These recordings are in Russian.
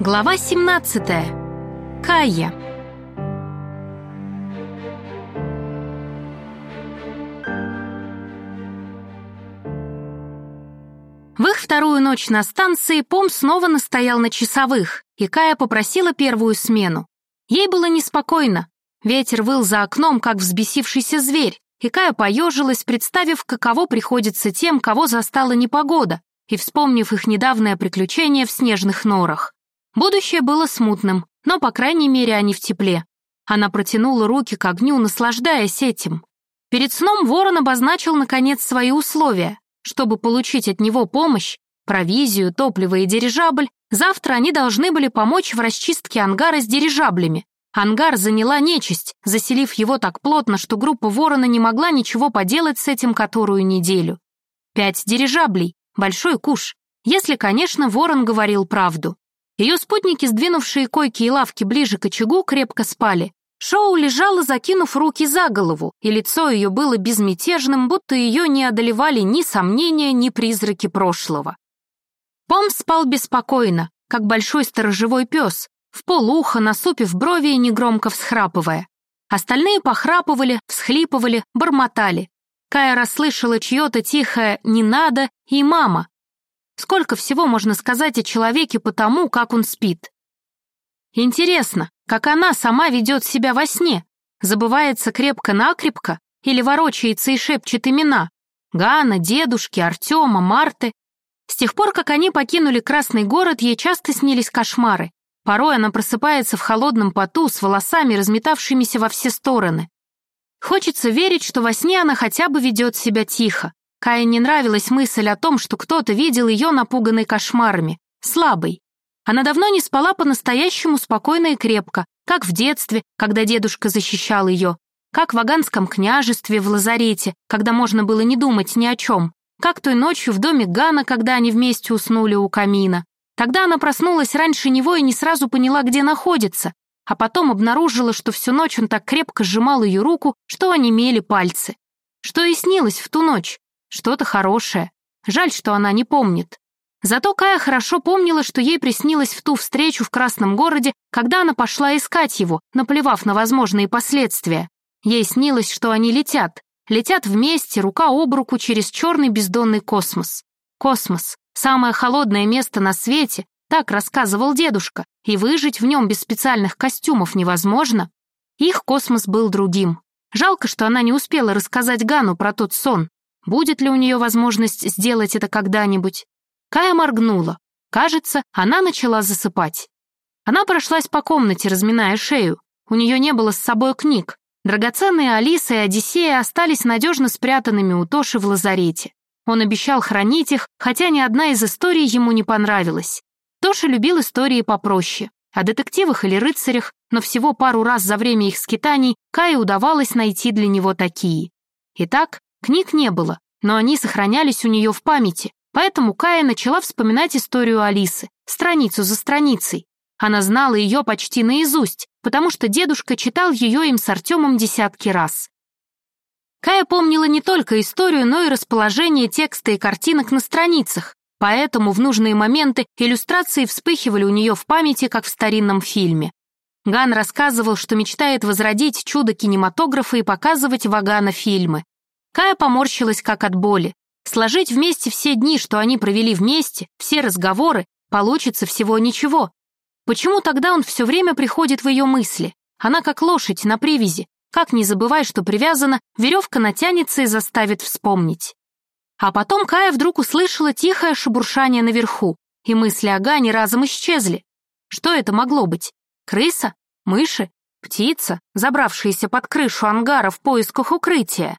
Глава 17. Кая. В их вторую ночь на станции Пом снова настоял на часовых, и Кая попросила первую смену. Ей было неспокойно. Ветер выл за окном, как взбесившийся зверь, и Кая поежилась, представив, каково приходится тем, кого застала непогода, и вспомнив их недавнее приключение в снежных норах. Будущее было смутным, но, по крайней мере, они в тепле. Она протянула руки к огню, наслаждаясь этим. Перед сном ворон обозначил, наконец, свои условия. Чтобы получить от него помощь, провизию, топливо и дирижабль, завтра они должны были помочь в расчистке ангара с дирижаблями. Ангар заняла нечисть, заселив его так плотно, что группа ворона не могла ничего поделать с этим которую неделю. Пять дирижаблей, большой куш, если, конечно, ворон говорил правду. Ее спутники, сдвинувшие койки и лавки ближе к очагу, крепко спали. Шоу лежала, закинув руки за голову, и лицо ее было безмятежным, будто ее не одолевали ни сомнения, ни призраки прошлого. Пом спал беспокойно, как большой сторожевой пес, в полуха, насупив брови и негромко всхрапывая. Остальные похрапывали, всхлипывали, бормотали. Кая расслышала чье-то тихое «не надо» и «мама», Сколько всего можно сказать о человеке по тому, как он спит? Интересно, как она сама ведет себя во сне? Забывается крепко-накрепко или ворочается и шепчет имена? Гана, дедушки, Артема, Марты. С тех пор, как они покинули Красный город, ей часто снились кошмары. Порой она просыпается в холодном поту с волосами, разметавшимися во все стороны. Хочется верить, что во сне она хотя бы ведет себя тихо, Кае не нравилась мысль о том, что кто-то видел ее напуганной кошмарами, слабой. Она давно не спала по-настоящему спокойно и крепко, как в детстве, когда дедушка защищал ее, как в Аганском княжестве в лазарете, когда можно было не думать ни о чем, как той ночью в доме Гана, когда они вместе уснули у камина. Тогда она проснулась раньше него и не сразу поняла, где находится, а потом обнаружила, что всю ночь он так крепко сжимал ее руку, что онемели пальцы. Что и снилось в ту ночь. Что-то хорошее. Жаль, что она не помнит. Зато Кая хорошо помнила, что ей приснилось в ту встречу в Красном городе, когда она пошла искать его, наплевав на возможные последствия. Ей снилось, что они летят. Летят вместе, рука об руку через черный бездонный космос. Космос — самое холодное место на свете, так рассказывал дедушка, и выжить в нем без специальных костюмов невозможно. Их космос был другим. Жалко, что она не успела рассказать Гану про тот сон. Будет ли у нее возможность сделать это когда-нибудь? Кая моргнула. Кажется, она начала засыпать. Она прошлась по комнате, разминая шею. У нее не было с собой книг. Драгоценные Алиса и Одиссея остались надежно спрятанными у Тоши в лазарете. Он обещал хранить их, хотя ни одна из историй ему не понравилась. Тоша любил истории попроще. О детективах или рыцарях, но всего пару раз за время их скитаний Кае удавалось найти для него такие. Итак, Книг не было, но они сохранялись у нее в памяти, поэтому Кая начала вспоминать историю Алисы, страницу за страницей. Она знала ее почти наизусть, потому что дедушка читал ее им с Артемом десятки раз. Кая помнила не только историю, но и расположение текста и картинок на страницах, поэтому в нужные моменты иллюстрации вспыхивали у нее в памяти, как в старинном фильме. Ган рассказывал, что мечтает возродить чудо кинематографа и показывать Вагана фильмы. Кая поморщилась как от боли. Сложить вместе все дни, что они провели вместе, все разговоры, получится всего ничего. Почему тогда он все время приходит в ее мысли? Она как лошадь на привязи. Как не забывай, что привязана, веревка натянется и заставит вспомнить. А потом Кая вдруг услышала тихое шебуршание наверху, и мысли о Гане разом исчезли. Что это могло быть? Крыса? Мыши? Птица, забравшаяся под крышу ангара в поисках укрытия?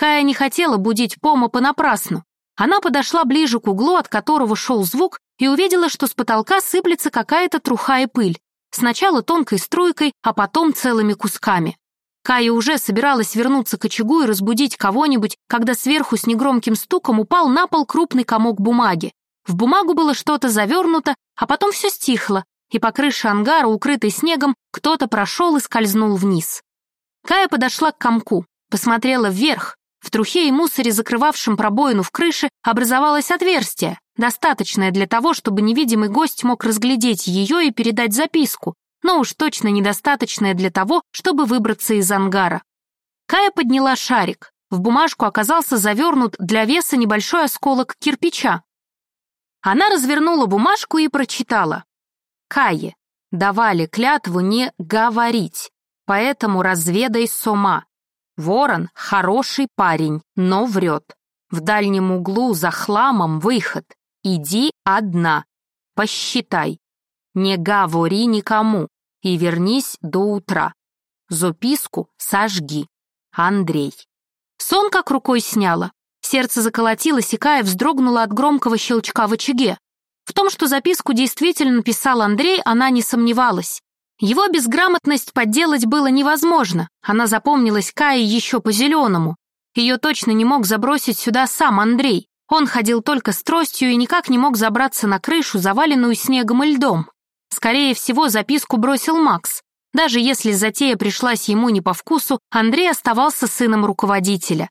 Кая не хотела будить Пома понапрасну. Она подошла ближе к углу, от которого шел звук, и увидела, что с потолка сыплется какая-то труха и пыль. Сначала тонкой струйкой, а потом целыми кусками. Кая уже собиралась вернуться к очагу и разбудить кого-нибудь, когда сверху с негромким стуком упал на пол крупный комок бумаги. В бумагу было что-то завернуто, а потом все стихло, и по крыше ангара, укрытой снегом, кто-то прошел и скользнул вниз. Кая подошла к комку, посмотрела вверх, В трухе и мусоре, закрывавшем пробоину в крыше, образовалось отверстие, достаточное для того, чтобы невидимый гость мог разглядеть ее и передать записку, но уж точно недостаточное для того, чтобы выбраться из ангара. Кая подняла шарик. В бумажку оказался завернут для веса небольшой осколок кирпича. Она развернула бумажку и прочитала. Кае, давали клятву не говорить, поэтому разведай сома. Ворон — хороший парень, но врет. В дальнем углу за хламом выход. Иди одна. Посчитай. Не говори никому и вернись до утра. Записку сожги. Андрей. Сон как рукой сняло. Сердце заколотилось, и Кая вздрогнула от громкого щелчка в очаге. В том, что записку действительно писал Андрей, она не сомневалась. Его безграмотность подделать было невозможно. Она запомнилась Кае еще по-зеленому. Ее точно не мог забросить сюда сам Андрей. Он ходил только с тростью и никак не мог забраться на крышу, заваленную снегом и льдом. Скорее всего, записку бросил Макс. Даже если затея пришлась ему не по вкусу, Андрей оставался сыном руководителя.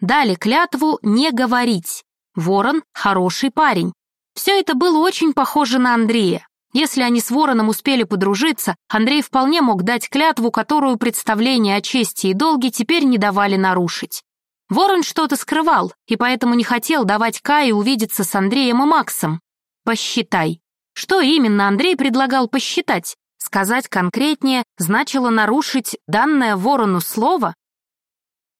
Дали клятву не говорить. Ворон — хороший парень. Все это было очень похоже на Андрея. Если они с Вороном успели подружиться, Андрей вполне мог дать клятву, которую представления о чести и долге теперь не давали нарушить. Ворон что-то скрывал, и поэтому не хотел давать Кае увидеться с Андреем и Максом. «Посчитай». Что именно Андрей предлагал посчитать? Сказать конкретнее значило нарушить данное Ворону слово?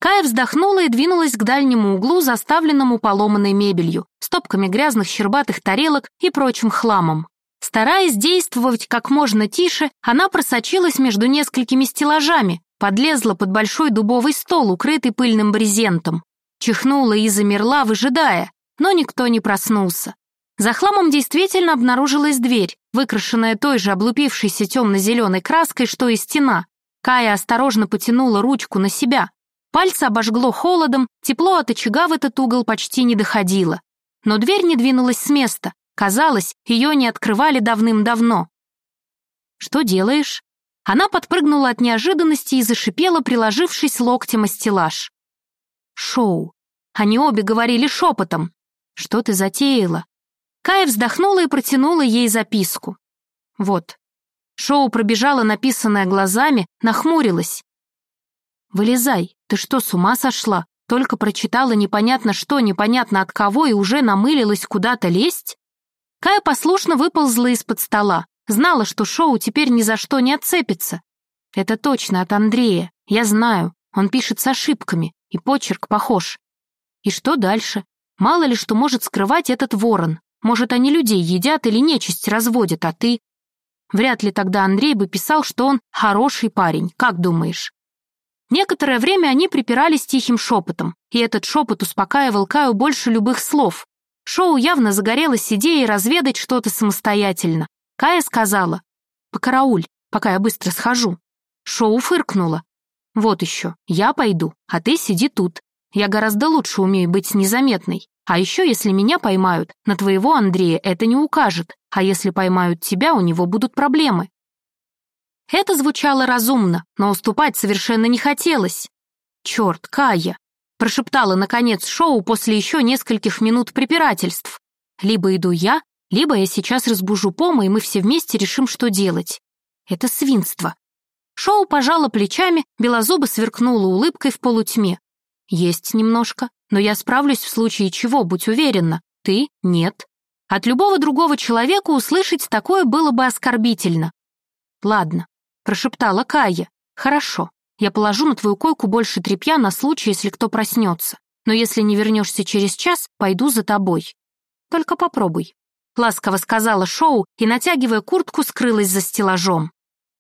Кая вздохнула и двинулась к дальнему углу, заставленному поломанной мебелью, стопками грязных щербатых тарелок и прочим хламом. Стараясь действовать как можно тише, она просочилась между несколькими стеллажами, подлезла под большой дубовый стол, укрытый пыльным брезентом. Чихнула и замерла, выжидая, но никто не проснулся. За хламом действительно обнаружилась дверь, выкрашенная той же облупившейся темно-зеленой краской, что и стена. Кая осторожно потянула ручку на себя. Пальцы обожгло холодом, тепло от очага в этот угол почти не доходило. Но дверь не двинулась с места, Казалось, ее не открывали давным-давно. «Что делаешь?» Она подпрыгнула от неожиданности и зашипела, приложившись локтем о стеллаж. «Шоу». Они обе говорили шепотом. «Что ты затеяла?» Кая вздохнула и протянула ей записку. «Вот». Шоу пробежала написанное глазами, нахмурилась. «Вылезай, ты что, с ума сошла? Только прочитала непонятно что, непонятно от кого и уже намылилась куда-то лезть?» Кая послушно выползла из-под стола. Знала, что шоу теперь ни за что не отцепится. Это точно от Андрея. Я знаю. Он пишет с ошибками, и почерк похож. И что дальше? Мало ли что может скрывать этот ворон. Может, они людей едят или нечисть разводят, а ты... Вряд ли тогда Андрей бы писал, что он хороший парень, как думаешь? Некоторое время они припирались тихим шепотом, и этот шепот успокаивал Каю больше любых слов. Шоу явно загорелась идеей разведать что-то самостоятельно. Кая сказала, «Покарауль, пока я быстро схожу». Шоу фыркнула. «Вот еще, я пойду, а ты сиди тут. Я гораздо лучше умею быть незаметной. А еще, если меня поймают, на твоего Андрея это не укажет, а если поймают тебя, у него будут проблемы». Это звучало разумно, но уступать совершенно не хотелось. «Черт, Кая, прошептала, наконец, Шоу после еще нескольких минут препирательств. «Либо иду я, либо я сейчас разбужу Пома, и мы все вместе решим, что делать. Это свинство». Шоу пожала плечами, белозубо сверкнула улыбкой в полутьме. «Есть немножко, но я справлюсь в случае чего, будь уверена. Ты — нет. От любого другого человека услышать такое было бы оскорбительно». «Ладно», — прошептала Кая. «Хорошо. Я положу на твою койку больше тряпья на случай, если кто проснется. Но если не вернешься через час, пойду за тобой. Только попробуй». Ласково сказала Шоу и, натягивая куртку, скрылась за стеллажом.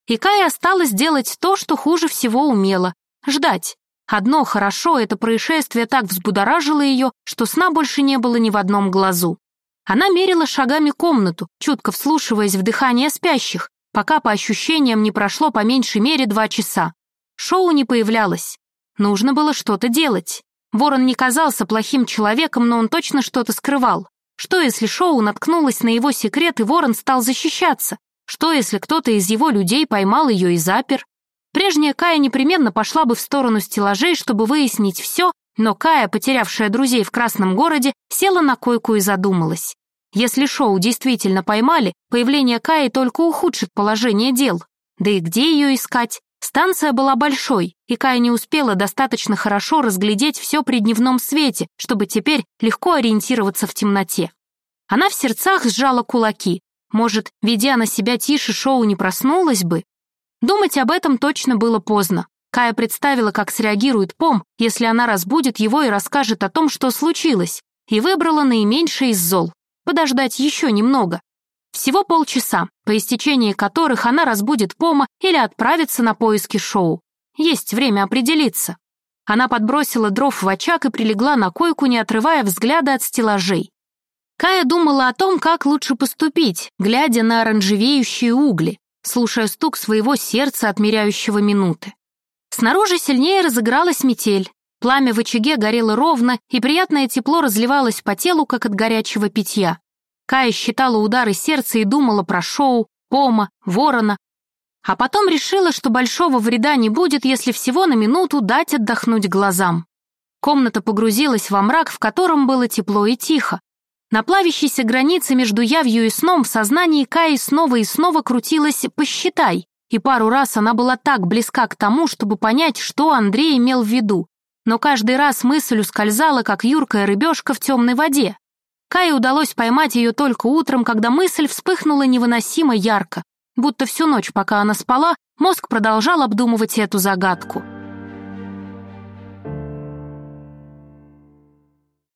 И Кай осталось делать то, что хуже всего умела — ждать. Одно хорошо, это происшествие так взбудоражило ее, что сна больше не было ни в одном глазу. Она мерила шагами комнату, чутко вслушиваясь в дыхание спящих, пока по ощущениям не прошло по меньшей мере два часа. Шоу не появлялось. Нужно было что-то делать. Ворон не казался плохим человеком, но он точно что-то скрывал. Что, если Шоу наткнулась на его секрет, и Ворон стал защищаться? Что, если кто-то из его людей поймал ее и запер? Прежняя Кая непременно пошла бы в сторону стеллажей, чтобы выяснить все, Но Кая, потерявшая друзей в Красном городе, села на койку и задумалась. Если шоу действительно поймали, появление Каи только ухудшит положение дел. Да и где ее искать? Станция была большой, и Кая не успела достаточно хорошо разглядеть все при дневном свете, чтобы теперь легко ориентироваться в темноте. Она в сердцах сжала кулаки. Может, ведя на себя тише, шоу не проснулась бы? Думать об этом точно было поздно. Кая представила, как среагирует Пом, если она разбудит его и расскажет о том, что случилось, и выбрала наименьшее из зол — подождать еще немного. Всего полчаса, по истечении которых она разбудит Пома или отправится на поиски шоу. Есть время определиться. Она подбросила дров в очаг и прилегла на койку, не отрывая взгляда от стеллажей. Кая думала о том, как лучше поступить, глядя на оранжевеющие угли, слушая стук своего сердца, отмеряющего минуты. Снаружи сильнее разыгралась метель. Пламя в очаге горело ровно, и приятное тепло разливалось по телу, как от горячего питья. Кая считала удары сердца и думала про шоу, пома, ворона. А потом решила, что большого вреда не будет, если всего на минуту дать отдохнуть глазам. Комната погрузилась во мрак, в котором было тепло и тихо. На плавящейся границе между явью и сном в сознании Каи снова и снова крутилась «посчитай», и пару раз она была так близка к тому, чтобы понять, что Андрей имел в виду. Но каждый раз мысль ускользала, как юркая рыбешка в темной воде. Кае удалось поймать ее только утром, когда мысль вспыхнула невыносимо ярко, будто всю ночь, пока она спала, мозг продолжал обдумывать эту загадку.